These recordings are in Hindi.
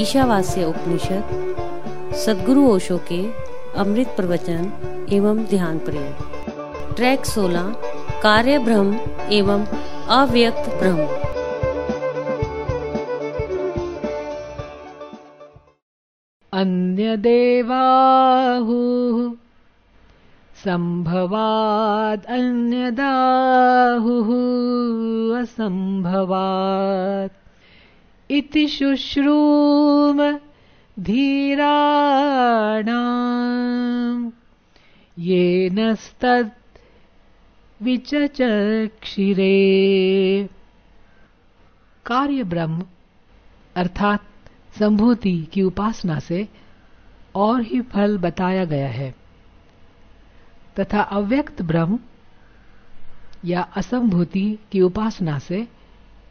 ईशावास्य उपनिषद, सदगुरु ओशो के अमृत प्रवचन एवं ध्यान प्रेम। ट्रैक 16 कार्य ब्रह्म एवं अव्यक्त ब्रह्म अन्यदेवाहुः सम्भवाद् अन्यदाहुः असम्भवात् इति शुश्रूम धीराणाम्। येनस्तद् विचचक्षिरे। कार्य ब्रह्म अर्थात संभूति की उपासना से और ही फल बताया गया है। तथा अव्यक्त ब्रह्म या असंभूति की उपासना से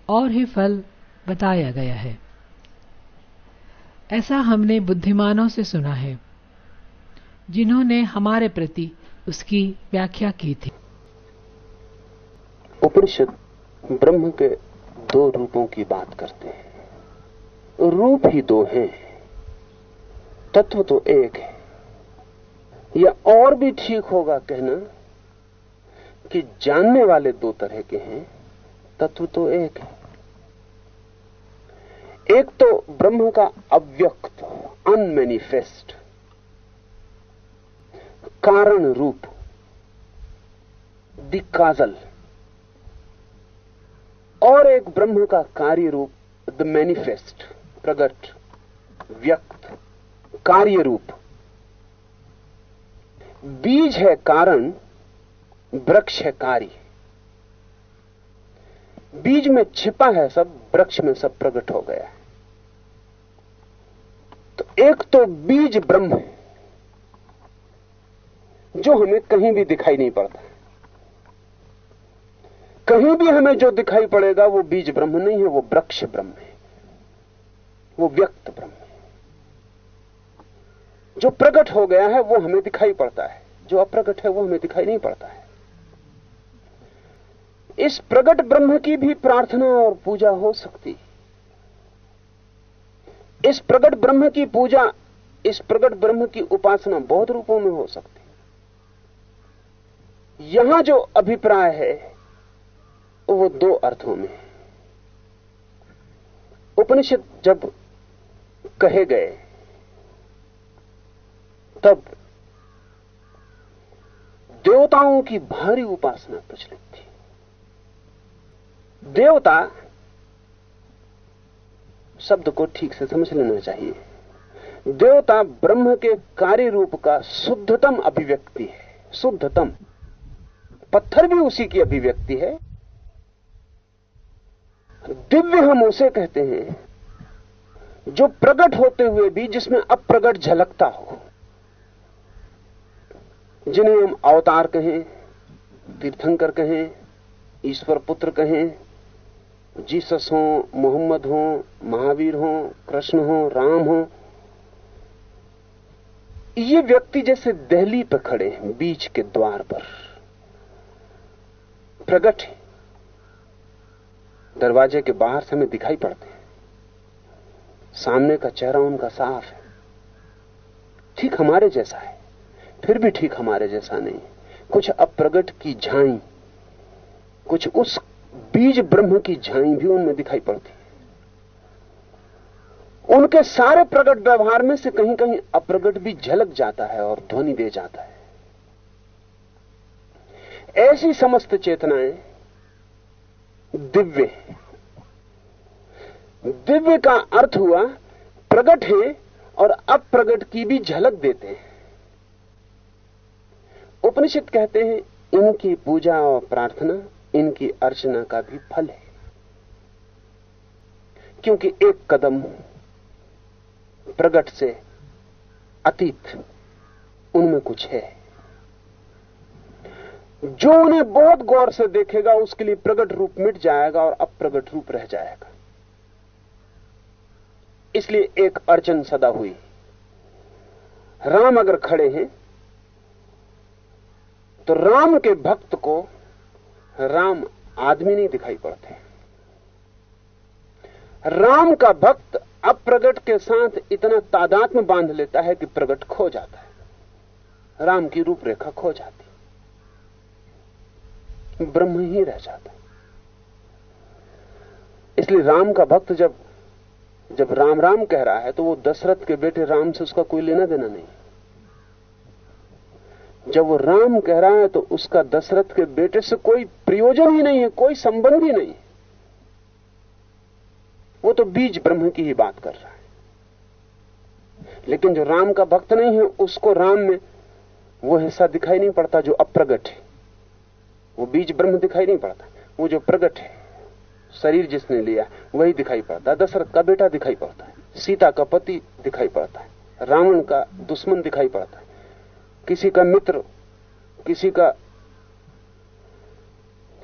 और ही फल बताया गया है। ऐसा हमने बुद्धिमानों से सुना है, जिन्होंने हमारे प्रति उसकी व्याख्या की थी। उपनिषद ब्रह्म के दो रूपों की बात करते हैं। रूप ही दो हैं, तत्व तो एक है। या और भी ठीक होगा कहना कि जानने वाले दो तरह के हैं, तत्व तो एक है। एक तो ब्रह्म का अव्यक्त अनमेनिफेस्ट कारण रूप दिकाजल और एक ब्रह्म का कार्य रूप द मैनिफेस्ट प्रगट, व्यक्त, कार्य रूप. बीज है कारण, वृक्ष है कार्य. बीज में छिपा है सब, वृक्ष में सब प्रकट हो गया है. एक तो बीज ब्रह्म है, जो हमें कहीं भी दिखाई नहीं पड़ता। कहीं भी हमें जो दिखाई पड़ेगा, वो बीज ब्रह्म नहीं है, वो वृक्ष ब्रह्म है, वो व्यक्त ब्रह्म है। जो प्रकट हो गया है, वो हमें दिखाई पड़ता है। जो अप्रकट है, वो हमें दिखाई नहीं पड़ता है। इस प्रकट ब्रह्म की भी प्रार्थना और पूजा हो सकती इस प्रकट ब्रह्म की पूजा, इस प्रकट ब्रह्म की उपासना बहुत रूपों में हो सकती है। यहाँ जो अभिप्राय है, वो दो अर्थों में है। उपनिषद जब कहे गए, तब देवताओं की भारी उपासना प्रचलित थी। देवता शब्द को ठीक से समझ लेना चाहिए। देवता ब्रह्म के कार्य रूप का शुद्धतम अभिव्यक्ति है। शुद्धतम। पत्थर भी उसी की अभिव्यक्ति है। दिव्य हम उसे कहते हैं, जो प्रकट होते हुए भी जिसमें अप्रगट झलकता हो। जिन्हें हम अवतार कहें, तीर्थंकर कहें, ईश्वर पुत्र कहें जीसस हो, मोहम्मद हो, महावीर हो, कृष्ण हो, राम हो। ये व्यक्ति जैसे दहली पर खड़े हैं, बीच के द्वार पर। प्रगट दरवाजे के बाहर से हमें दिखाई पड़ते हैं। सामने का चेहरा उनका साफ़ है। ठीक हमारे जैसा है, फिर भी ठीक हमारे जैसा नहीं कुछ अप्रगट की झाई, कुछ उस बीज ब्रह्म की झाई भी उनमें दिखाई पड़ती है। उनके सारे प्रकट व्यवहार में से कहीं कहीं अप्रगट भी झलक जाता है और ध्वनि दे जाता है। ऐसी समस्त चेतनाएँ दिव्य दिव्य का अर्थ हुआ, प्रगट है और अप्रगट की भी झलक देते हैं। उपनिषद कहते हैं, इनकी पूजा और प्रार्थना इनकी अर्चना का भी फल है। क्योंकि एक कदम प्रगट से अतीत उनमें कुछ है। जो उन्हें बहुत गौर से देखेगा, उसके लिए प्रगट रूप मिट जाएगा और अप्रगट रूप रह जाएगा। इसलिए एक अर्चन सदा हुई। राम अगर खड़े हैं तो राम के भक्त को राम आदमी नहीं दिखाई पड़ते। राम का भक्त अप्रगट के साथ इतना तादाद में बाँध लेता है कि प्रगट खो जाता है। राम की रूपरेखा खो जाती। ब्रह्म ही रह जाता। है इसलिए राम का भक्त जब जब राम राम कह रहा है तो वो दशरथ के बेटे राम से उसका कोई लेना देना नहीं। जब वो राम कह रहा है तो उसका दशरथ के बेटे से कोई प्रयोजन ही नहीं है, कोई संबंध ही नहीं वो तो बीज ब्रह्म की ही बात कर रहा है। लेकिन जो राम का भक्त नहीं है, उसको राम में वो हिस्सा दिखाई नहीं पड़ता जो अप्रगट है। वो बीज ब्रह्म दिखाई नहीं पड़ता। वो जो प्रगट है, शरीर जिसने लिया, वही दिखाई पड़ता। है दशरथ का बेटा दिखाई पड़ता है, सीता का पति दिखाई पड़ता है, रावण का दुश्मन दिखाई पड़ता है। किसी का मित्र, किसी का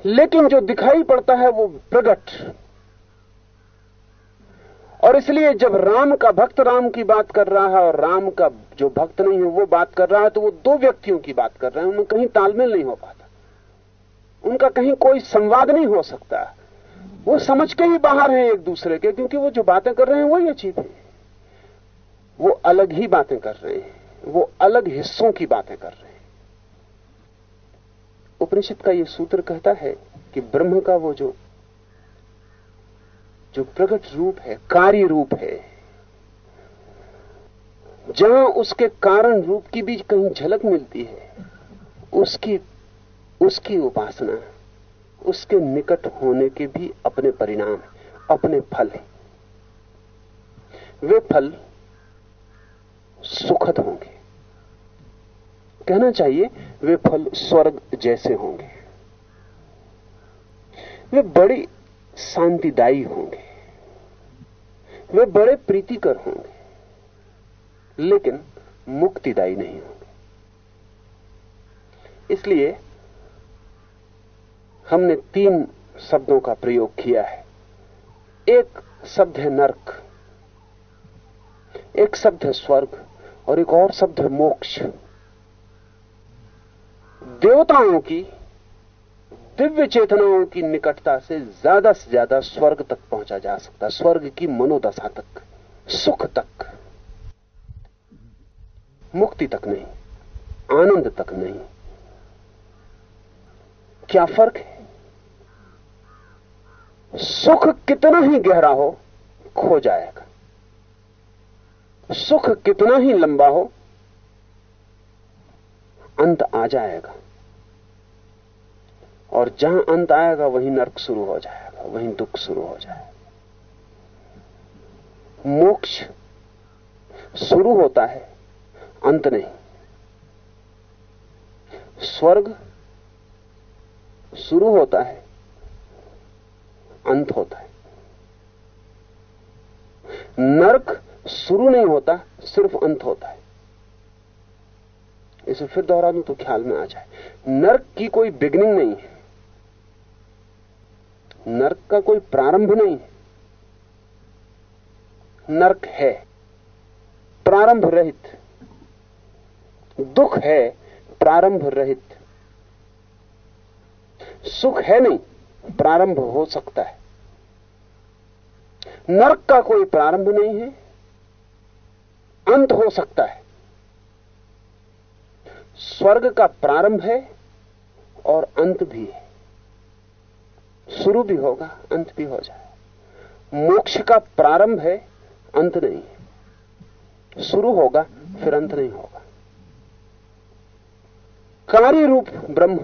लेकिन जो दिखाई पड़ता है वो प्रगट। और इसलिए जब राम का भक्त राम की बात कर रहा है और राम का जो भक्त नहीं है वो बात कर रहा है तो वो दो व्यक्तियों की बात कर रहे हैं। उनमें कहीं तालमेल नहीं हो पाता। उनका कहीं कोई संवाद नहीं हो सकता। वो समझ के ही बाहर हैं एक दूसरे के, क्योंकि वो जो बातें कर रहे हैं वही अचीब है। वो अलग ही बातें कर रहे हैं। वो अलग हिस्सों की बातें कर रहे हैं। उपनिषद का ये सूत्र कहता है कि ब्रह्म का वो जो जो प्रकट रूप है, कार्य रूप है, जहाँ उसके कारण रूप की भी कहीं झलक मिलती है, उसकी उसकी उपासना, उसके निकट होने के भी अपने परिणाम अपने फल हैं। वे फल सुखद होंगे। कहना चाहिए, वे फल स्वर्ग जैसे होंगे। वे बड़ी शांतिदायी होंगे। वे बड़े प्रीतिकर होंगे, लेकिन मुक्तिदायी नहीं होंगे। इसलिए हमने तीन शब्दों का प्रयोग किया है। एक शब्द है नरक, एक शब्द है स्वर्ग, और एक और शब्द है मोक्ष। देवताओं की, दिव्य चेतनाओं की निकटता से ज़्यादा से ज़्यादा स्वर्ग तक पहुँचा जा सकता, स्वर्ग की मनोदशा तक, सुख तक, मुक्ति तक नहीं, आनंद तक नहीं। क्या फ़र्क है? सुख कितना ही गहरा हो, खो जाएगा। सुख कितना ही लंबा हो अंत आ जाएगा। और जहाँ अंत आएगा, वहीं नरक शुरू हो जाएगा, वहीं दुख शुरू हो जाएगा। मोक्ष शुरू होता है, अंत नहीं। स्वर्ग शुरू होता है, अंत होता है। नरक शुरू नहीं होता, सिर्फ़ अंत होता है। इसे फिर दोहरा दूँ तो ख्याल में आ जाए। नर्क की कोई बिगनिंग नहीं है। नर्क का कोई प्रारंभ नहीं। नर्क है, प्रारंभ रहित। दुख है, प्रारंभ रहित। सुख है नहीं, प्रारंभ हो सकता है। नर्क का कोई प्रारंभ नहीं है, अंत हो सकता है। स्वर्ग का प्रारंभ है और अंत भी है। शुरू भी होगा, अंत भी हो जाए। मोक्ष का प्रारंभ है, अंत नहीं है। शुरू होगा, फिर अंत नहीं होगा। कार्य रूप ब्रह्म,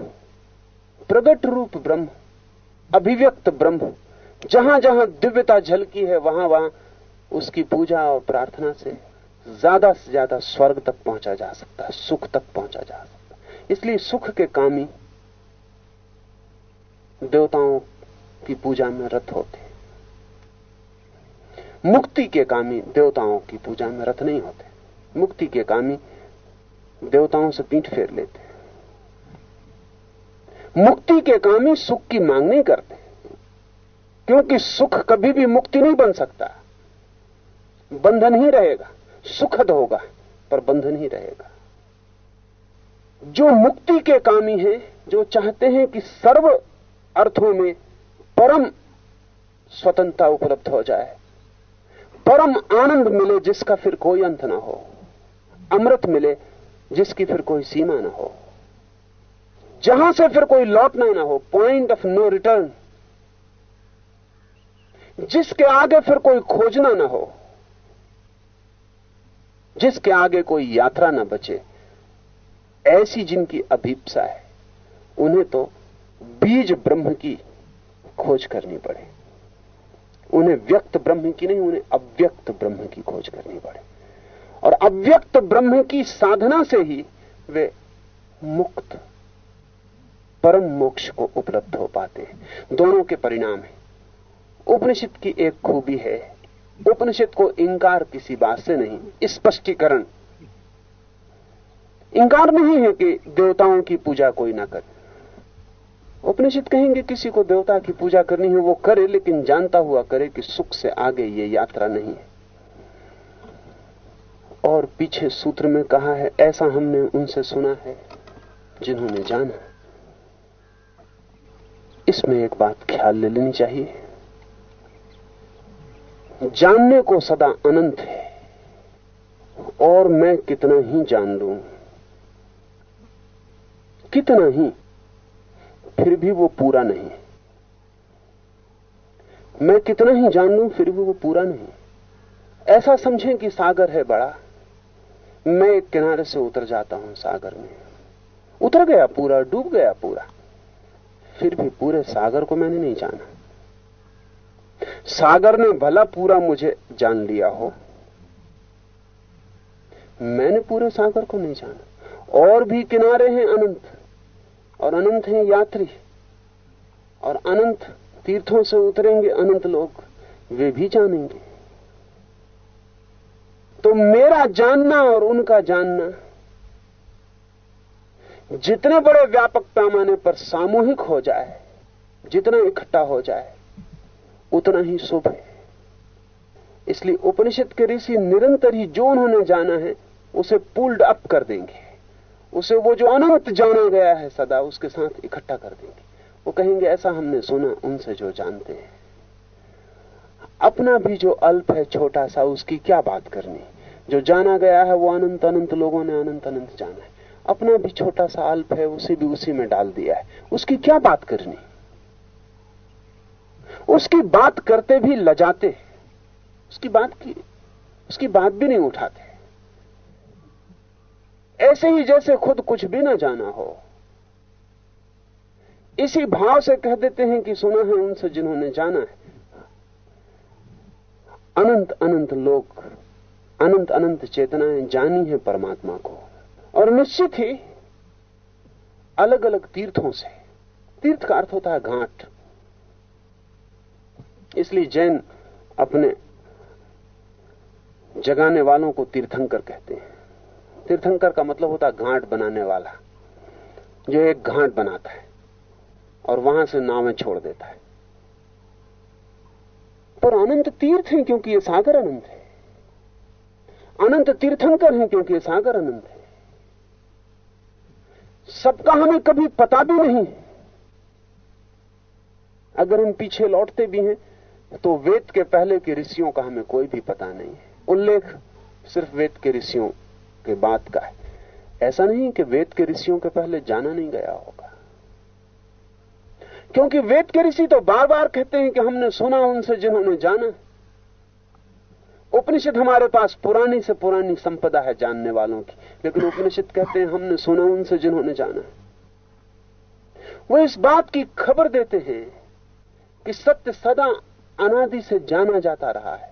प्रगट रूप ब्रह्म, अभिव्यक्त ब्रह्म, जहाँ जहाँ दिव्यता झलकी है, वहाँ वहाँ उसकी पूजा और प्रार्थना से ज़्यादा से ज़्यादा स्वर्ग तक पहुँचा जा सकता है, सुख तक पहुँचा जा सकता है। इसलिए सुख के कामी देवताओं की पूजा में रत होते हैं। मुक्ति के कामी देवताओं की पूजा में रत नहीं होते। मुक्ति के कामी देवताओं से पीठ फेर लेते हैं। मुक्ति के कामी सुख की मांग नहीं करते। क्योंकि सुख कभी भी मुक्ति नहीं बन सकता। बंधन ही रहेगा। सुखद होगा पर बंधन ही रहेगा। जो मुक्ति के कामी हैं, जो चाहते हैं कि सर्व अर्थों में परम स्वतंत्रता उपलब्ध हो जाए, परम आनंद मिले जिसका फिर कोई अंत ना हो, अमृत मिले जिसकी फिर कोई सीमा ना हो, जहाँ से फिर कोई लौटना ना हो पॉइंट ऑफ़ नो रिटर्न जिसके आगे फिर कोई खोजना ना हो जिसके आगे कोई यात्रा ना बचे, ऐसी जिनकी अभीपसा है, उन्हें तो बीज ब्रह्म की खोज करनी पड़े। उन्हें व्यक्त ब्रह्म की नहीं, उन्हें अव्यक्त ब्रह्म की खोज करनी पड़े। और अव्यक्त ब्रह्म की साधना से ही वे मुक्त, परम मोक्ष को उपलब्ध हो पाते हैं। दोनों के परिणाम है। उपनिषद की एक खूबी है उपनिषद को इंकार किसी बात से नहीं, स्पष्टीकरण। इंकार नहीं है कि देवताओं की पूजा कोई ना करे। उपनिषद कहेंगे, किसी को देवता की पूजा करनी है, वो करे, लेकिन जानता हुआ करे कि सुख से आगे ये यात्रा नहीं है। और पीछे सूत्र में कहा है, ऐसा हमने उनसे सुना है, जिन्होंने जाना। इसमें एक बात ख्याल ले लेनी चाहिए। जानने को सदा अनंत है। और मैं कितना ही जान लू, कितना ही, फिर भी वो पूरा नहीं। मैं कितना ही जान लू, फिर भी वो पूरा नहीं। ऐसा समझें कि सागर है बड़ा। मैं एक किनारे से उतर जाता हूँ सागर में। उतर गया पूरा, डूब गया पूरा। फिर भी पूरे सागर को मैंने नहीं जाना। सागर ने भला पूरा मुझे जान लिया हो। मैंने पूरे सागर को नहीं जाना। और भी किनारे हैं अनंत, और अनंत हैं यात्री, और अनंत तीर्थों से उतरेंगे अनंत लोग, वे भी जानेंगे। तो मेरा जानना और उनका जानना, जितने बड़े व्यापक पैमाने पर सामूहिक हो जाए, जितना इकट्ठा हो जाए उतना ही शुभ है। इसलिए उपनिषद के ऋषि निरंतर ही जो उन्होंने जाना है, उसे पुल्ड अप कर देंगे। उसे वो जो अनंत जाना गया है सदा, उसके साथ इकट्ठा कर देंगे। वो कहेंगे, ऐसा हमने सुना, उनसे जो जानते हैं। अपना भी जो अल्प है, छोटा सा, उसकी क्या बात करनी? जो जाना गया है, वो अनंत अनंत लोगों ने अनंत अनंत जाना है। अपना भी छोटा सा अल्प है, उसे भी उसी में डाल दिया है। उसकी क्या बात करनी? उसकी बात करते भी लजाते उसकी बात की, उसकी बात भी नहीं उठाते। ऐसे ही जैसे खुद कुछ भी ना जाना हो। इसी भाव से कह देते हैं कि सुना है उनसे जिन्होंने जाना है। अनंत अनंत लोग अनंत अनंत चेतनाएँ जानी है परमात्मा को। और निश्चित ही अलग अलग तीर्थों से। तीर्थ का अर्थ होता है घाट। इसलिए जैन अपने जगाने वालों को तीर्थंकर कहते हैं। तीर्थंकर का मतलब होता है घाट बनाने वाला, जो एक घाट बनाता है और वहाँ से नावें छोड़ देता है। पर अनंत तीर्थ हैं क्योंकि ये सागर अनंत है। अनंत तीर्थंकर हैं क्योंकि ये सागर अनंत है। सबका हमें कभी पता भी नहीं अगर हम पीछे लौटते भी हैं तो वेद के पहले के ऋषियों का हमें कोई भी पता नहीं है। उल्लेख सिर्फ़ वेद के ऋषियों के बात का है। ऐसा नहीं कि वेद के ऋषियों के पहले जाना नहीं गया होगा। क्योंकि वेद के ऋषि तो बार बार कहते हैं कि हमने सुना उनसे जिन्होंने जाना। उपनिषद हमारे पास पुरानी से पुरानी संपदा है जानने वालों की। लेकिन उपनिषद कहते हैं, हमने सुना उनसे जिन्होंने जाना। वो इस बात की खबर देते हैं कि सत्य सदा अनादि से जाना जाता रहा है।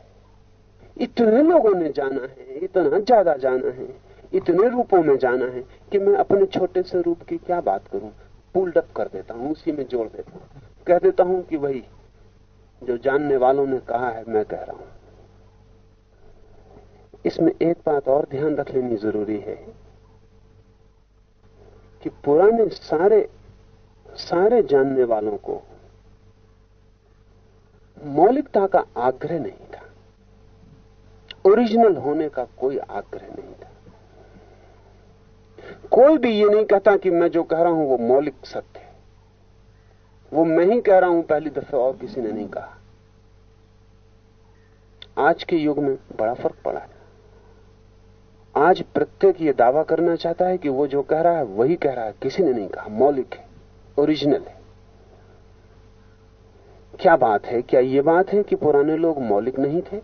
इतने लोगों ने जाना है, इतना ज़्यादा जाना है, इतने रूपों में जाना है कि मैं अपने छोटे से रूप की क्या बात करूँ? पुल्ड अप कर देता हूँ, उसी में जोड़ देता हूँ। कह देता हूँ कि वही, जो जानने वालों ने कहा है, मैं कह रहा हूँ। इसमें एक बात और ध्यान रख लेनी ज़रूरी है कि पुराने सारे सारे जानने वालों को मौलिकता का आग्रह नहीं था। ओरिजिनल होने का कोई आग्रह नहीं था। कोई भी ये नहीं कहता कि मैं जो कह रहा हूँ वो मौलिक सत्य है। वो मैं ही कह रहा हूँ, पहली दफे और किसी ने नहीं कहा। आज के युग में बड़ा फ़र्क पड़ा है। आज प्रत्येक ये दावा करना चाहता है कि वो जो कह रहा है वही कह रहा है, किसी ने नहीं कहा। मौलिक है, ओरिजिनल है। क्या बात है? क्या ये बात है कि पुराने लोग मौलिक नहीं थे?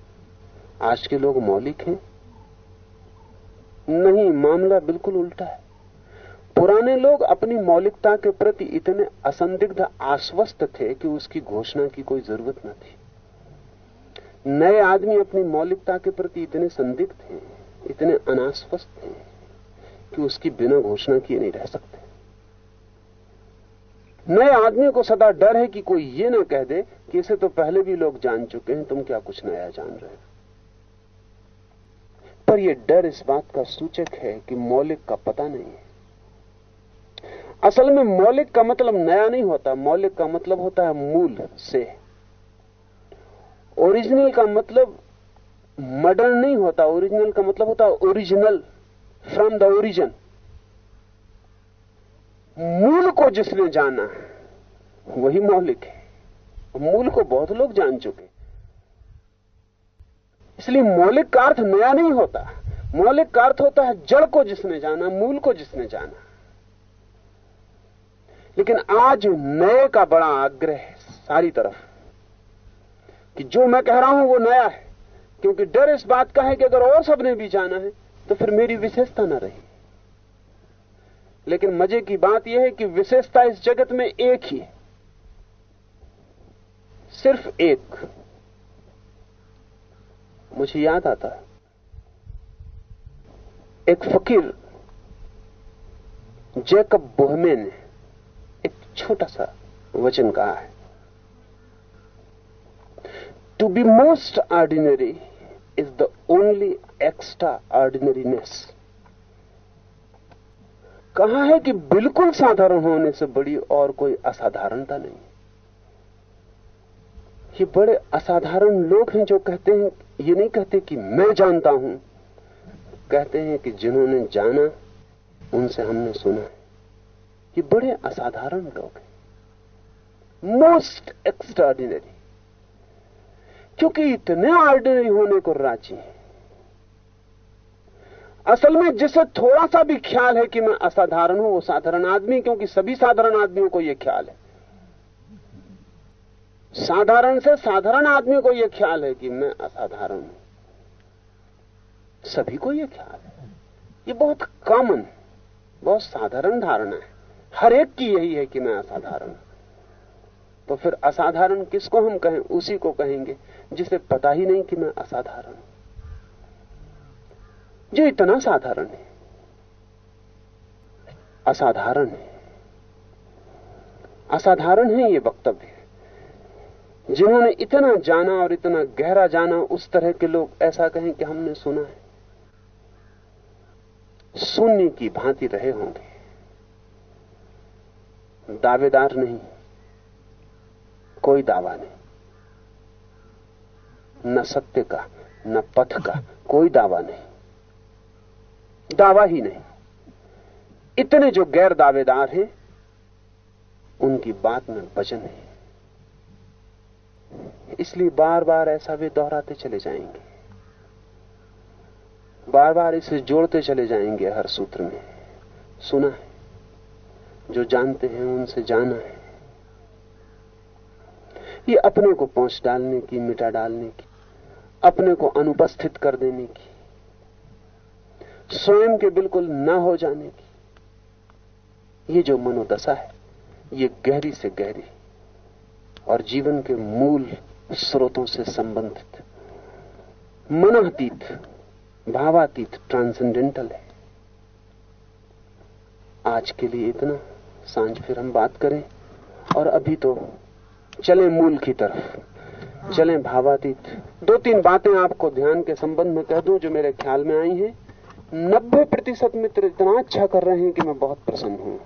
आज के लोग मौलिक हैं? नहीं, मामला बिल्कुल उल्टा है। पुराने लोग अपनी मौलिकता के प्रति इतने असंदिग्ध, आश्वस्त थे कि उसकी घोषणा की कोई ज़रूरत न थी। नए आदमी अपनी मौलिकता के प्रति इतने संदिग्ध हैं इतने अनाश्वस्त हैं कि उसकी बिना घोषणा किए नहीं रह सकते। नए आदमी को सदा डर है कि कोई ये ना कह दे कि इसे तो पहले भी लोग जान चुके हैं, तुम क्या कुछ नया जान रहे हो? पर यह डर इस बात का सूचक है कि मौलिक का पता नहीं है। असल में मौलिक का मतलब नया नहीं होता, मौलिक का मतलब होता है मूल से। ओरिजिनल का मतलब मॉडर्न नहीं होता, ओरिजिनल का मतलब होता है ओरिजिनल, फ्रॉम द ओरिजिन। मूल को जिसने जाना वही मौलिक है। मूल को बहुत लोग जान चुके इसलिए मौलिक का अर्थ नया नहीं होता। मौलिक का अर्थ होता है जड़ को जिसने जाना, मूल को जिसने जाना। लेकिन आज नए का बड़ा आग्रह है सारी तरफ़ कि जो मैं कह रहा हूँ वो नया है, क्योंकि डर इस बात का है कि अगर और सबने भी जाना है तो फिर मेरी विशेषता ना रही। लेकिन मज़े की बात यह है कि विशेषता इस जगत में एक ही है। सिर्फ़ एक। मुझे याद आता है। एक फकीर, जैकब बोहमे ने एक छोटा सा वचन कहा है। To be most ordinary is the only extraordinariness कहा है कि बिल्कुल साधारण होने से बड़ी और कोई असाधारणता नहीं। ये बड़े असाधारण लोग हैं जो कहते हैं, ये नहीं कहते कि मैं जानता हूँ। कहते हैं कि जिन्होंने जाना, उनसे हमने सुना है। ये बड़े असाधारण लोग हैं। मोस्ट एक्स्ट्राऑर्डिनरी क्योंकि इतने ऑर्डिनरी होने को राज़ी हैं। असल में जिसे थोड़ा सा भी ख्याल है कि मैं असाधारण हूँ, वो साधारण आदमी, क्योंकि सभी साधारण आदमियों को यह ख्याल है। साधारण से साधारण आदमी को यह ख्याल है कि मैं असाधारण हूँ। सभी को यह ख्याल है। ये बहुत कॉमन बहुत साधारण धारणा है। हर एक की यही है कि मैं असाधारण हूँ। तो फिर असाधारण किसको हम कहें? उसी को कहेंगे, जिसे पता ही नहीं कि मैं असाधारण हूँ। जो इतना साधारण है। असाधारण है। असाधारण है ये वक्तव्य। जिन्होंने इतना जाना और इतना गहरा जाना, उस तरह के लोग ऐसा कहें कि हमने सुना है। शून्य की भांति रहे होंगे। दावेदार नहीं। कोई दावा नहीं। न सत्य का, न पथ का, कोई दावा नहीं। दावा ही नहीं। इतने जो गैर दावेदार हैं, उनकी बात में वज़न है इसलिए बार बार ऐसा वे दोहराते चले जाएँगे। बार बार इसे जोड़ते चले जाएँगे हर सूत्र में। सुना है, जो जानते हैं उनसे जाना है। ये अपने को पहुँच डालने की, मिटा डालने की, अपने को अनुपस्थित कर देने की। स्वयं के बिल्कुल न हो जाने की। ये जो मनोदशा है, ये गहरी से गहरी और जीवन के मूल स्रोतों से संबंधित। मनातीत भावातीत ट्रांसेंडेंटल है। आज के लिए इतना। साँझ फिर हम बात करें। और अभी तो चले मूल की तरफ़। चलें भावातीत। दो तीन बातें आपको ध्यान के संबंध में कह दूँ जो मेरे ख्याल में आई हैं। नब्बे प्रतिशत मित्र इतना अच्छा कर रहे हैं कि मैं बहुत प्रसन्न हूँ।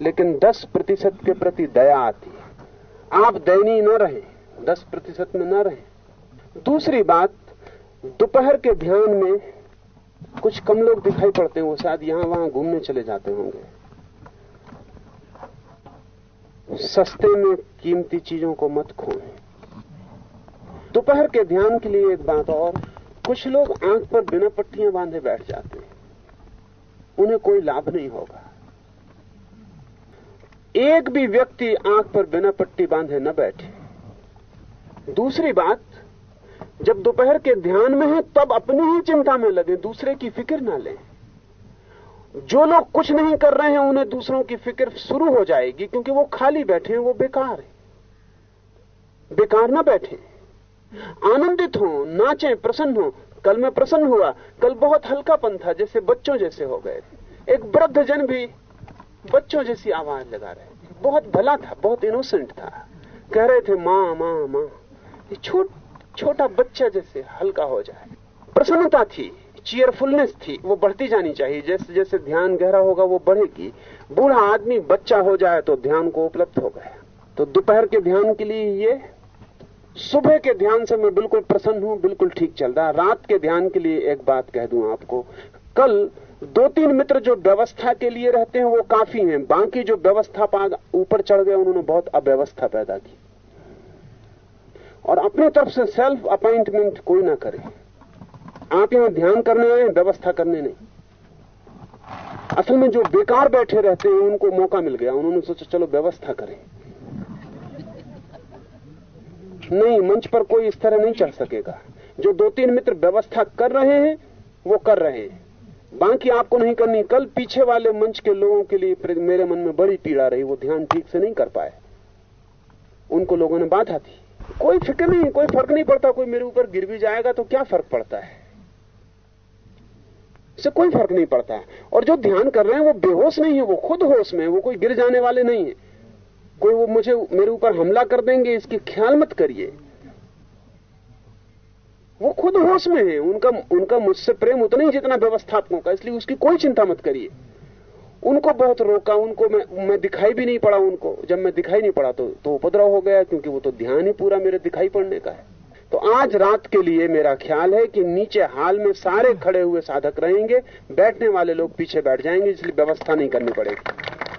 लेकिन दस प्रतिशत के प्रति दया आती है। आप दयनीय न रहे, दस प्रतिशत में न रहे। दूसरी बात, दोपहर के ध्यान में कुछ कम लोग दिखाई पड़ते हैं, वो शायद यहाँ वहाँ घूमने चले जाते होंगे। सस्ते में कीमती चीज़ों को मत खोएँ। दोपहर के ध्यान के लिए एक बात और कुछ लोग आँख पर बिना पट्टियाँ बांधे बैठ जाते हैं। उन्हें कोई लाभ नहीं होगा। एक भी व्यक्ति आँख पर बिना पट्टी बांधे न बैठे। दूसरी बात, जब दोपहर के ध्यान में है, तब अपनी ही चिंता में लगे, दूसरे की फ़िक्र ना लें। जो लोग कुछ नहीं कर रहे हैं, उन्हें दूसरों की फ़िक्र शुरू हो जाएगी, क्योंकि वो खाली बैठे हैं, वो बेकार है। बेकार ना बैठे। आनंदित हो, नाचे, प्रसन्न हो। कल मैं प्रसन्न हुआ। कल बहुत हल्कापन था, जैसे बच्चों जैसे हो गए। एक वृद्ध जन भी बच्चों जैसी आवाज़ लगा रहे थे। बहुत भला था, बहुत इनोसेंट था। कह रहे थे, माँ माँ माँ, ये छोट, छोटा बच्चा जैसे हल्का हो जाए। प्रसन्नता थी चीयरफुलनेस थी, वो बढ़ती जानी चाहिए। जैसे जैसे ध्यान गहरा होगा, वो बढ़ेगी। बूढ़ा आदमी बच्चा हो जाए तो ध्यान को उपलब्ध हो गया। तो दोपहर के ध्यान के लिए ये सुबह के ध्यान से मैं बिल्कुल प्रसन्न हूँ, बिल्कुल ठीक चल रहा रात के ध्यान के लिए एक बात कह दूँ आपको। कल दो तीन मित्र जो व्यवस्था के लिए रहते हैं, वो काफ़ी हैं। बाकी जो व्यवस्था ऊपर चढ़ गए, उन्होंने बहुत अव्यवस्था पैदा की। और अपने तरफ़ से सेल्फ अपॉइंटमेंट कोई ना करे। आप यहाँ ध्यान करने आए व्यवस्था करने नहीं। असल में जो बेकार बैठे रहते हैं, उनको मौका मिल गया। उन्होंने सोचा, चलो व्यवस्था करें। नहीं, मंच पर कोई इस तरह नहीं चढ़ सकेगा। जो दो तीन मित्र व्यवस्था कर रहे हैं, वो कर रहे हैं। बाकी आपको नहीं करनी, कल पीछे वाले मंच के लोगों के लिए मेरे मन में बड़ी पीड़ा रही, वो ध्यान ठीक से नहीं कर पाए। उनको लोगों ने बाधा थी कोई फ़िक्र नहीं, कोई फ़र्क नहीं पड़ता, कोई मेरे ऊपर गिर भी जाएगा तो क्या फ़र्क पड़ता है? इससे कोई फ़र्क नहीं पड़ता। है और जो ध्यान कर रहे हैं, वो बेहोश नहीं है, वो खुद होश में वो कोई गिर जाने वाले नहीं है। कोई वो मुझे, मेरे ऊपर हमला कर देंगे, इसकी ख्याल मत करिए। वो खुद होश में है, उनका उनका मुझसे प्रेम उतना ही जितना व्यवस्थापकों का, इसलिए उसकी कोई चिंता मत करिए। उनको बहुत रोका, उनको मैं मैं दिखाई भी नहीं पड़ा उनको। जब मैं दिखाई नहीं पड़ा तो तो उपद्रव हो गया, क्योंकि वो तो ध्यान ही पूरा मेरे दिखाई पड़ने का है। तो आज रात के लिए मेरा ख्याल है कि नीचे हाल में सारे खड़े हुए साधक रहेंगे, बैठने वाले लोग पीछे बैठ जाएँगे, इसलिए व्यवस्था नहीं करनी पड़ेगी।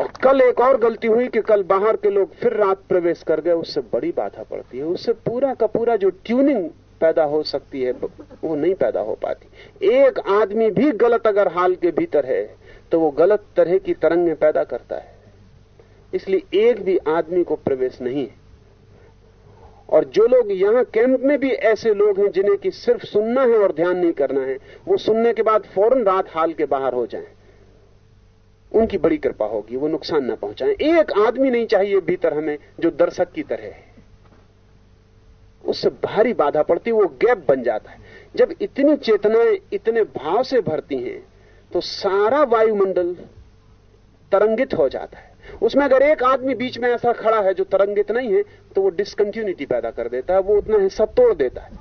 और कल एक और गलती हुई कि कल बाहर के लोग फिर रात प्रवेश कर गए, उससे बड़ी बाधा पड़ती है। उससे पूरा का पूरा जो ट्यूनिंग पैदा हो सकती है, वो नहीं पैदा हो पाती। एक आदमी भी गलत अगर हाल के भीतर है तो वो गलत तरह की तरंगें पैदा करता है। इसलिए एक भी आदमी को प्रवेश नहीं है। और जो लोग यहाँ कैंप में भी ऐसे लोग हैं जिन्हें कि सिर्फ़ सुनना है और ध्यान नहीं करना है, वो सुनने के बाद फ़ौरन रात हाल के बाहर हो जाएँ। उनकी बड़ी कृपा होगी, वो नुकसान ना पहुंचाएँ। एक आदमी नहीं चाहिए भीतर हमें जो दर्शक की तरह है। उससे भारी बाधा पड़ती, वो गैप बन जाता है। जब इतनी चेतनाएँ इतने भाव से भरती हैं तो सारा वायुमंडल तरंगित हो जाता है। उसमें अगर एक आदमी बीच में ऐसा खड़ा है जो तरंगित नहीं है तो वो डिसकंटिन्यूटी पैदा कर देता है, वो उतना हिस्सा तोड़ देता है।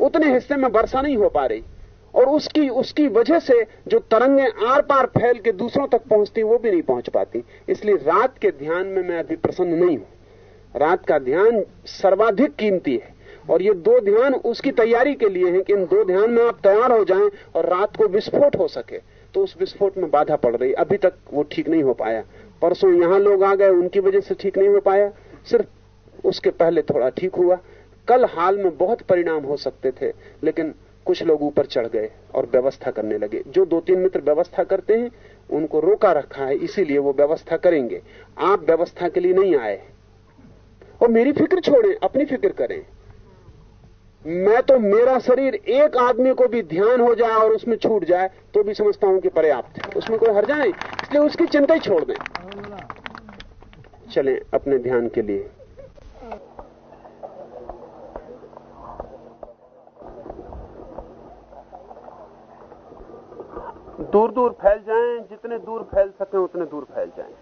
उतने हिस्से में वर्षा नहीं हो पा रही। और उसकी उसकी वजह से जो तरंगे आर पार फैल के दूसरों तक पहुँचती, वो भी नहीं पहुँच पाती। इसलिए रात के ध्यान में मैं अभी प्रसन्न नहीं हूँ। रात का ध्यान सर्वाधिक कीमती है। और ये दो ध्यान उसकी तैयारी के लिए है कि इन दो ध्यान में आप तैयार हो जाएँ और रात को विस्फोट हो सके तो उस विस्फोट में बाधा पड़ रही। अभी तक वो ठीक नहीं हो पाया। परसों यहाँ लोग आ गए, उनकी वजह से ठीक नहीं हो पाया। सिर्फ़ उसके पहले थोड़ा ठीक हुआ। कल हाल में बहुत परिणाम हो सकते थे, लेकिन कुछ लोग ऊपर चढ़ गए और व्यवस्था करने लगे। जो दो तीन मित्र व्यवस्था करते हैं, उनको रोका रखा है, इसीलिए वो व्यवस्था करेंगे। आप व्यवस्था के लिए नहीं आए। और मेरी फ़िक्र छोड़ें, अपनी फ़िक्र करें। मैं तो मेरा शरीर एक आदमी को भी ध्यान हो जाए और उसमें छूट जाए तो भी समझता हूँ कि पर्याप्त है। उसमें कोई हर जाए इसलिए उसकी चिंता ही छोड़ दें। चलें, अपने ध्यान के लिए। दूर दूर फैल जाएँ, जितने दूर फैल सके, उतने दूर फैल जाएँ।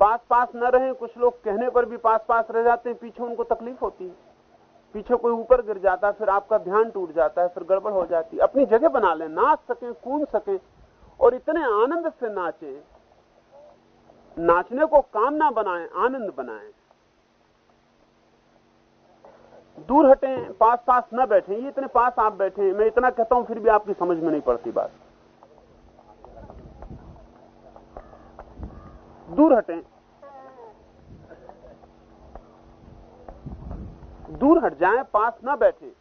पास पास न रहें, कुछ लोग कहने पर भी पास पास रह जाते हैं, पीछे उनको तकलीफ़ होती है। पीछे कोई ऊपर गिर जाता है, फिर आपका ध्यान टूट जाता है, फिर गड़बड़ हो जाती है। अपनी जगह बना लें, नाच सकें, कूद सकें, और इतने आनंद से नाचें। नाचने को काम ना बनाएँ, आनंद बनाएँ। दूर हटें पास पास न बैठें, ये इतने पास आप बैठे मैं इतना कहता हूँ, फिर भी आपकी समझ में नहीं पड़ती बात। दूर हटें दूर हट जाएँ, पास ना बैठे।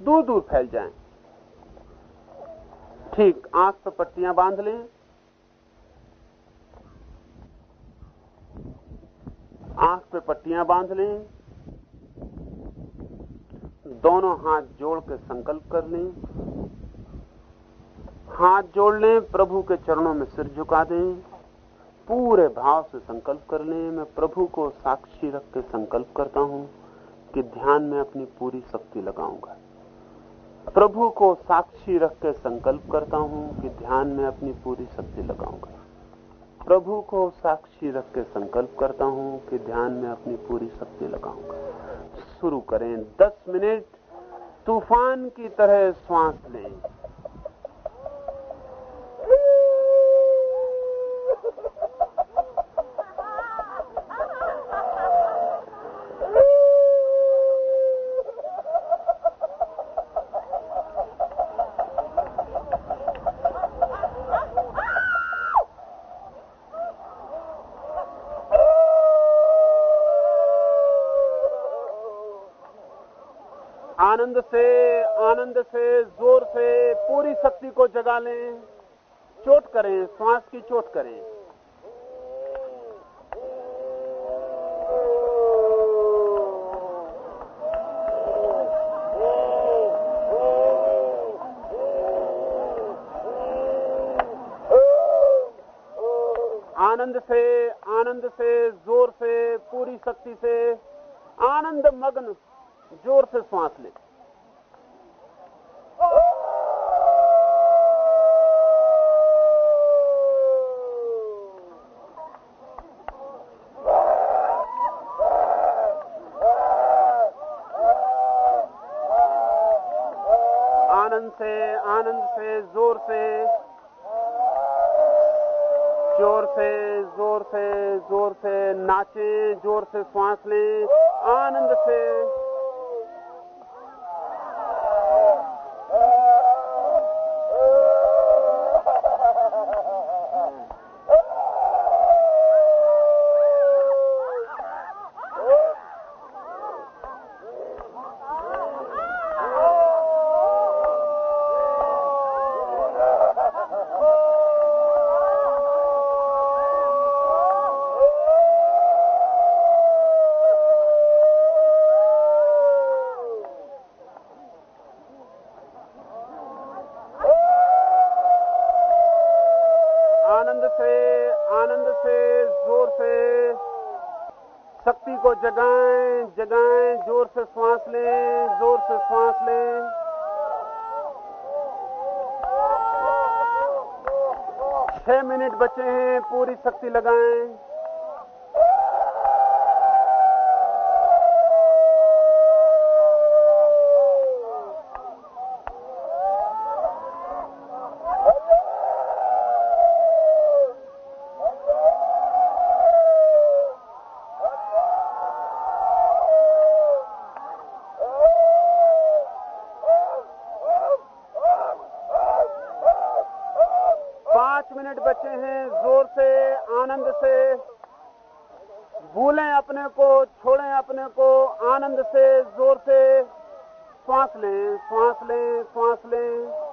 दूर दूर फैल जाएँ। ठीक, आँख पर पट्टियाँ बाँध लें। आँख पे पट्टियाँ बाँध लें। दोनों हाथ जोड़ के संकल्प कर लें। हाथ जोड़ लें, प्रभु के चरणों में सिर झुका दें। पूरे भाव से संकल्प कर लें। मैं प्रभु को साक्षी रख के संकल्प करता हूँ कि ध्यान में अपनी पूरी शक्ति लगाऊँगा। प्रभु को साक्षी रख के संकल्प करता हूँ कि ध्यान में अपनी पूरी शक्ति लगाऊँगा। प्रभु को साक्षी रख के संकल्प करता हूँ कि ध्यान में अपनी पूरी शक्ति लगाऊँगा। शुरू करें। 10 मिनट, तूफ़ान की तरह श्वास लें। आनंद से आनंद से, ज़ोर से पूरी शक्ति को जगा लें। चोट करें श्वास की चोट करें। आनंद से आनंद से, ज़ोर से, पूरी शक्ति से, आनंद मग्न, ज़ोर से श्वास ले आनंद से आनंद से, ज़ोर से ज़ोर से ज़ोर से ज़ोर से नाचें, ज़ोर से श्वास लें, आनंद से आनंद से आनंद से ज़ोर से शक्ति को जगाएँ जगाएँ ज़ोर से श्वास लें ज़ोर से श्वास लें छह मिनट बचे हैं पूरी शक्ति लगाएँ पाँच मिनट बचे हैं, ज़ोर से, आनंद से। भूलें अपने को, छोड़ें अपने को, आनंद से, ज़ोर से। श्वास लें श्वास लें श्वास लें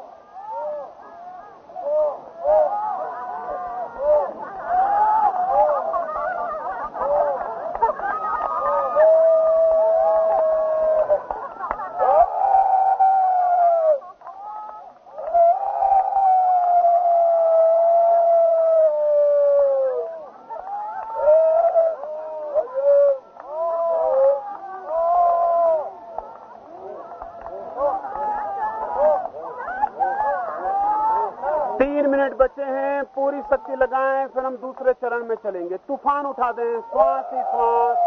तीन मिनट बचे हैं पूरी शक्ति लगाएँ, फिर हम दूसरे चरण में चलेंगे। तूफ़ान उठा दें, श्वास ही श्वास।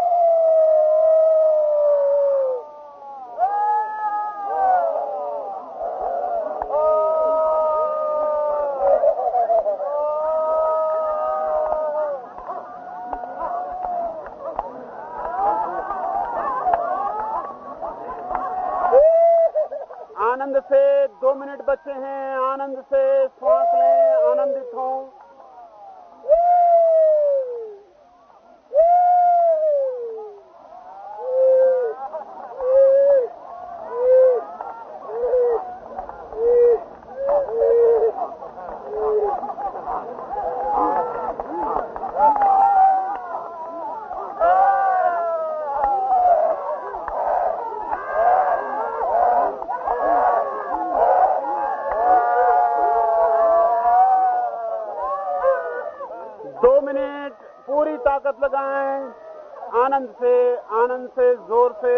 आनंद से दो मिनट बचे हैं, आनंद से श्वास लें, आनंदित हों। Woo! आनंद से आनंद से, ज़ोर से।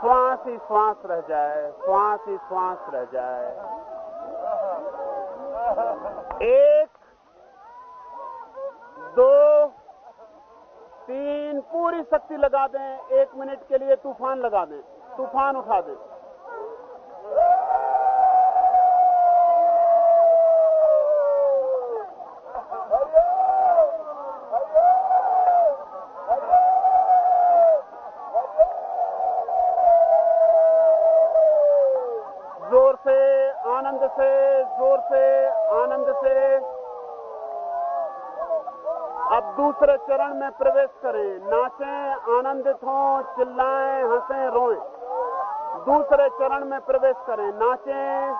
श्वास ही श्वास रह जाए, श्वास ही श्वास रह जाए। एक, दो, तीन, पूरी शक्ति लगा दें। एक मिनट के लिए तूफ़ान लगा दें, तूफ़ान उठा दें ज़ोर से आनंद से ज़ोर से आनंद से अब दूसरे चरण में प्रवेश करें। नाचें, आनंदित हों, चिल्लाएँ, हंसें, रोएँ। दूसरे चरण में प्रवेश करें। नाचें,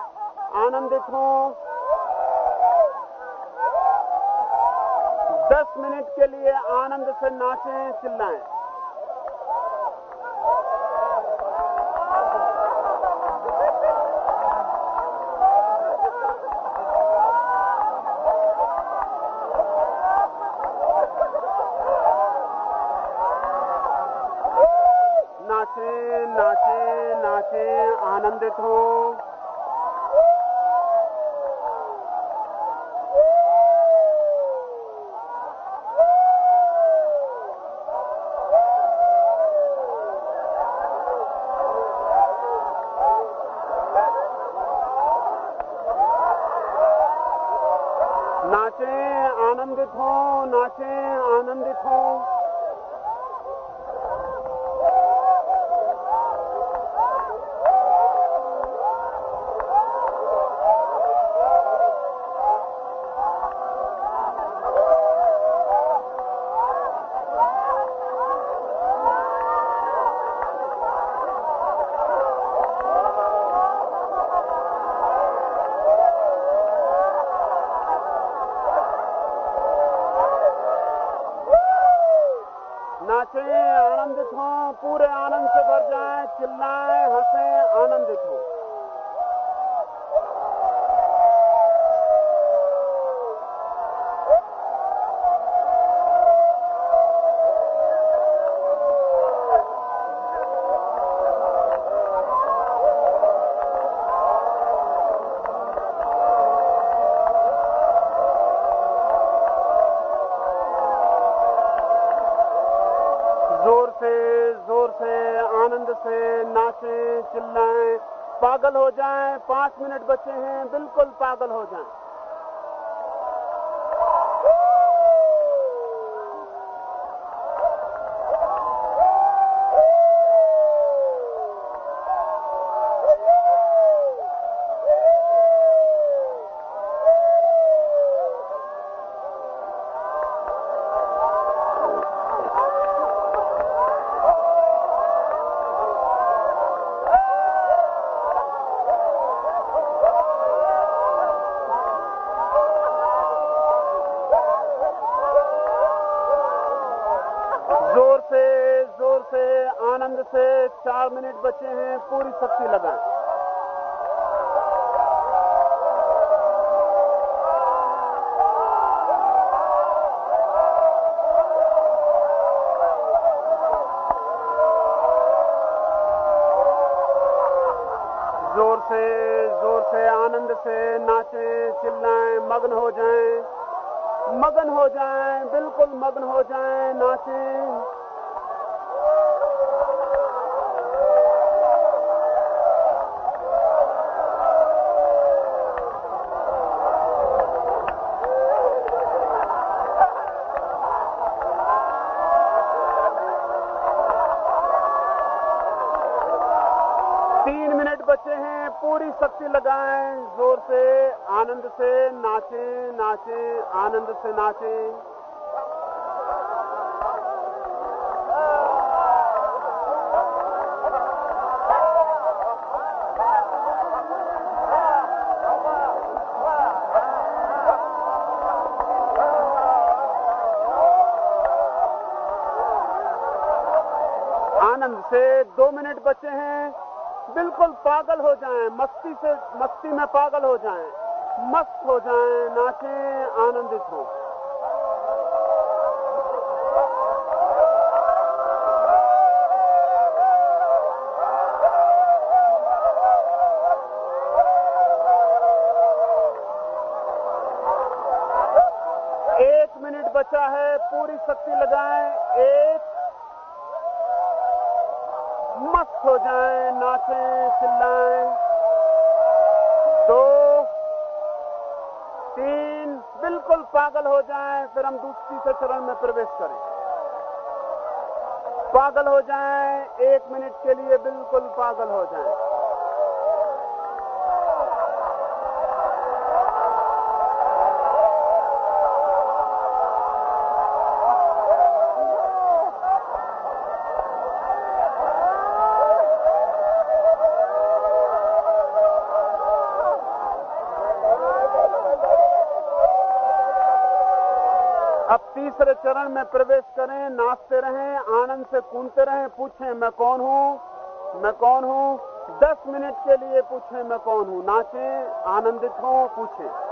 आनंदित हों। दस मिनट के लिए आनंद से नाचें, चिल्लाएँ। पागल हो जाएँ पाँच मिनट बचे हैं बिल्कुल पागल हो जाएँ। मिनट बचे हैं, पूरी शक्ति लगाएँ। ज़ोर से ज़ोर से, आनंद से नाचें, चिल्लाएँ, मग्न हो जाएँ। मगन हो जाएँ, बिल्कुल मग्न हो जाएँ, नाचें। पूरी शक्ति लगाएँ, ज़ोर से, आनंद से नाचें नाचें, आनंद से नाचें। आनंद से दो मिनट बचे हैं। बिल्कुल पागल हो जाएँ मस्ती से मस्ती में पागल हो जाएँ मस्त हो जाएँ, नाचें, आनंदित हों। एक मिनट बचा है पूरी शक्ति लगाएँ एक मस्त हो जाएँ, चिल्लाएँ दो, तीन, बिल्कुल पागल हो जाएँ, फिर हम दूसरी से चरण में प्रवेश करें। पागल हो जाएँ, एक मिनट के लिए बिल्कुल पागल हो जाएँ। अब तीसरे चरण में प्रवेश करें, नाचते रहें, आनंद से कूदते रहें, पूछें, मैं कौन हूँ? मैं कौन हूँ? दस मिनट के लिए पूछें, मैं कौन हूँ? नाचें, आनंदित हों, पूछें।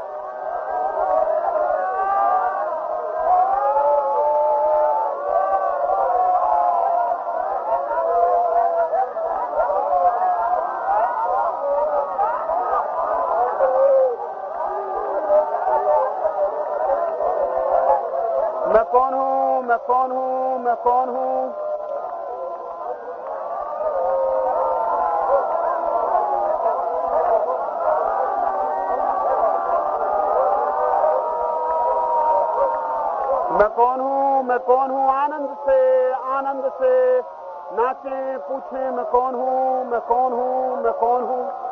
कौन हूँ, मैं कौन हूँ? मैं कौन हूँ, मैं कौन हूँ? आनंद से आनंद से नाचें, पूछें, मैं कौन हूँ, मैं कौन हूँ, मैं कौन हूँ?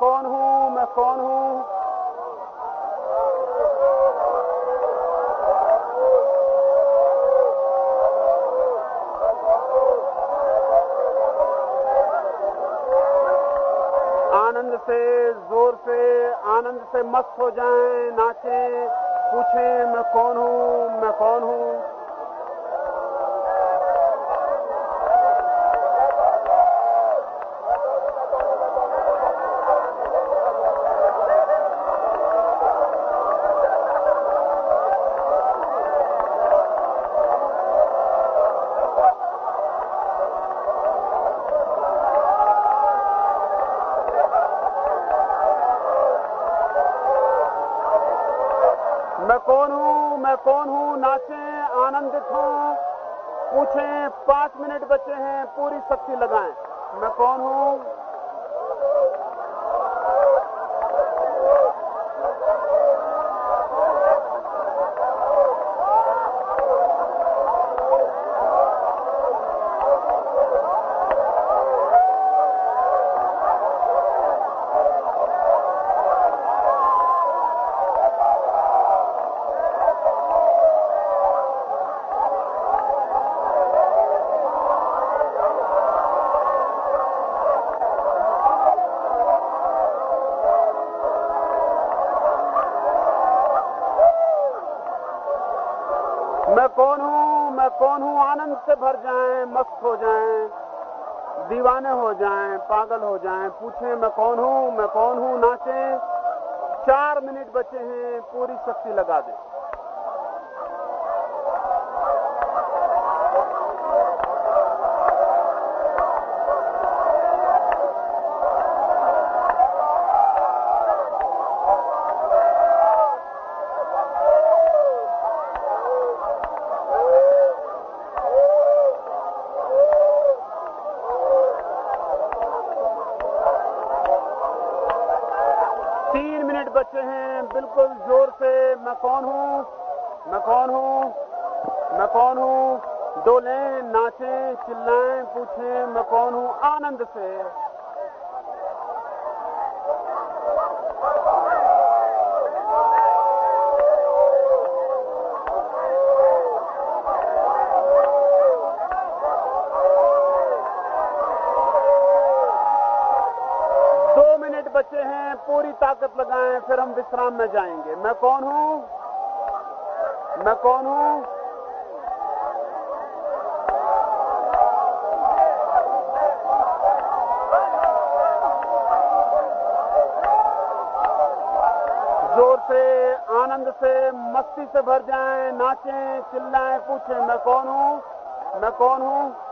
कौन हूँ, मैं कौन हूँ? आनंद से, ज़ोर से, आनंद से मस्त हो जाएँ, नाचें, पूछें, मैं कौन हूँ, मैं कौन हूँ? आनंदित हों पूछें पाँच मिनट बचे हैं पूरी शक्ति लगाएँ। मैं कौन हूँ? से भर जाएँ, मस्त हो जाएँ, दीवाने हो जाएँ, पागल हो जाएँ, पूछें, मैं कौन हूँ? मैं कौन हूँ? नाचें। चार मिनट बचे हैं, पूरी शक्ति लगा दें तीन मिनट बचे हैं बिल्कुल ज़ोर से, मैं कौन हूँ? मैं कौन हूँ? मैं कौन हूँ? डोलें, नाचें, चिल्लाएँ, पूछें, मैं कौन हूँ? आनंद से। पूरी ताकत लगाएँ, फिर हम विश्राम में जाएँगे। मैं कौन हूँ? मैं कौन हूँ? ज़ोर से, आनंद से, मस्ती से भर जाएँ, नाचें, चिल्लाएँ, पूछें, मैं कौन हूँ? मैं कौन हूँ?